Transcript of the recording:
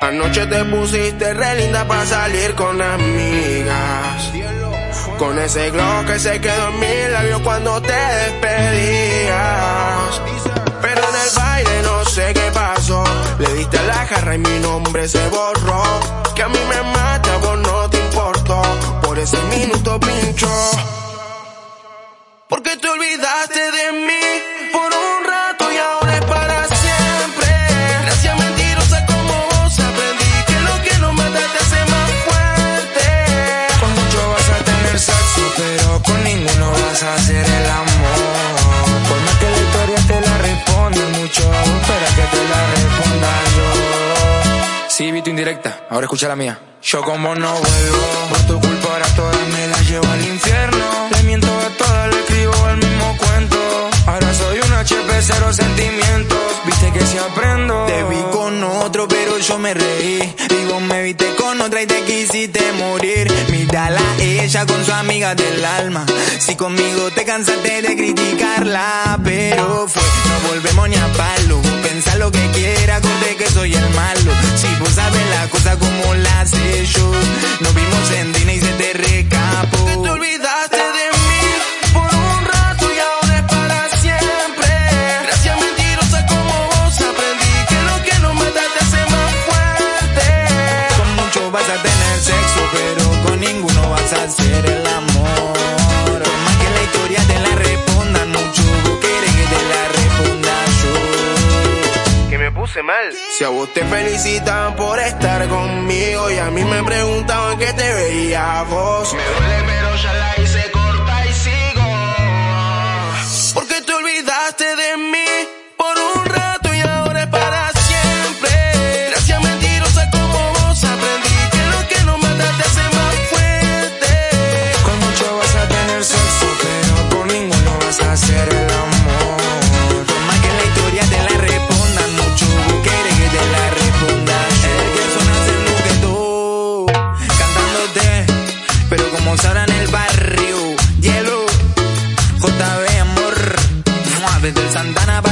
Anoche te pusiste re linda para salir con amigas. Con ese glow que se quedó en mi labio cuando te despedías. Pero en el baile no sé qué pasó. Le diste la jarra y mi nombre se borró. Ahora escucha la mía. Yo como no vuelvo, por tu culpa ahora todas me las llevo al infierno. Le miento a todas, le escribo el mismo cuento. Ahora soy un HP, cero sentimientos. Viste que si aprendo. Te vi con otro, pero yo me reí. Y vos me viste con otra y te quisiste morir. Mírala ella con su amiga del alma. Si conmigo te cansaste de criticarla, pero fue, no volvemos ni a palo. Pensa lo que quiera, Nos vimos en Disney y se te recapó. Que te olvidaste de mí por un rato y ahora es para siempre. Gracias mentirosa como vos aprendí que lo que no mata te hace más fuerte. Con mucho vas a tener sexo, pero con ninguno vas a hacer el amor. Por más que la historia te la responda, mucho vos querés que te la responda yo. Que me puse mal. Si a vos te felicitan por estar conmigo y a mí me preguntaban que Me duele pero ya la hice corta y sigo. Porque te olvidaste de mí desde Santana